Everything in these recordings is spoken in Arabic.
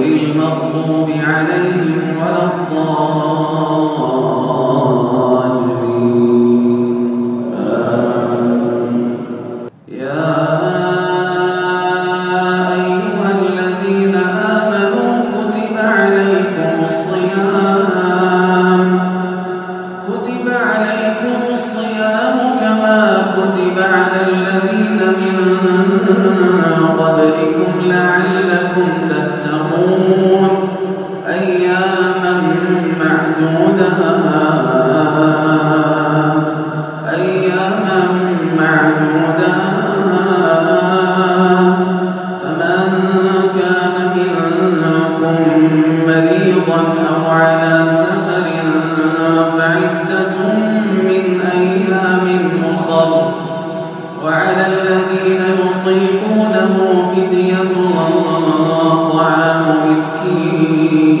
غير عليهم ولا الضالين. مسكين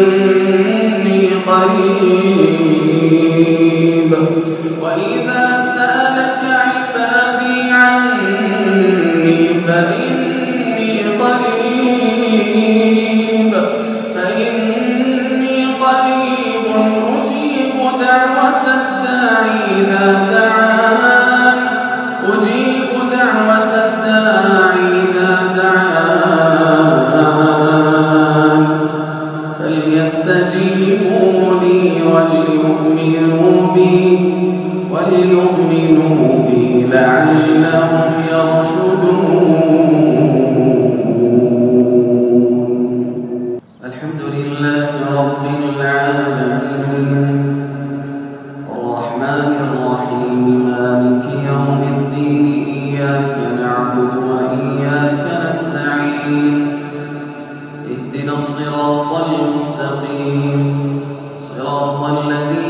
إني قريب. وليؤمنوا بي وليؤمنوا بي لعلهم يرشدون. الحمد لله رب العالمين. الرحمن الرحيم يوم الدين إياك نعبد وإياك نستعين. اهدنا الصراط المستقيم. صراط الذين